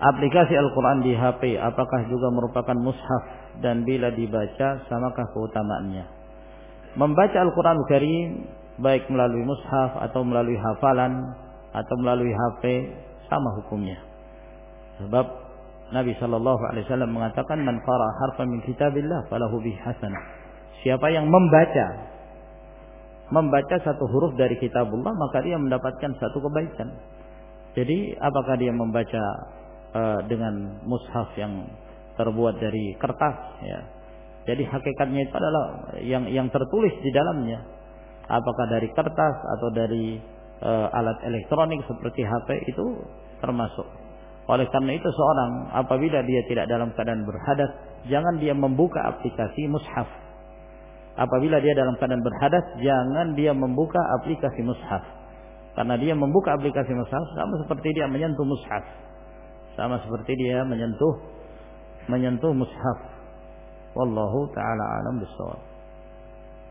aplikasi Al-Quran di HP apakah juga merupakan mushaf? Dan bila dibaca samakah keutamaannya? Membaca Al-Quran Karim baik melalui mushaf atau melalui hafalan atau melalui HP sama hukumnya. Sebab Nabi Shallallahu Alaihi Wasallam mengatakan man qara harfa min kitabillah falahu bih hasanah. Siapa yang membaca membaca satu huruf dari kitabullah maka dia mendapatkan satu kebaikan. Jadi apakah dia membaca uh, dengan mushaf yang terbuat dari kertas ya. Jadi hakikatnya itu adalah yang yang tertulis di dalamnya. Apakah dari kertas atau dari uh, alat elektronik seperti HP itu termasuk. Oleh karena itu seorang apabila dia tidak dalam keadaan berhadas, jangan dia membuka aplikasi mushaf apabila dia dalam keadaan berhadas jangan dia membuka aplikasi mushaf karena dia membuka aplikasi mushaf sama seperti dia menyentuh mushaf sama seperti dia menyentuh menyentuh mushaf. Wallahu taala alam bisawab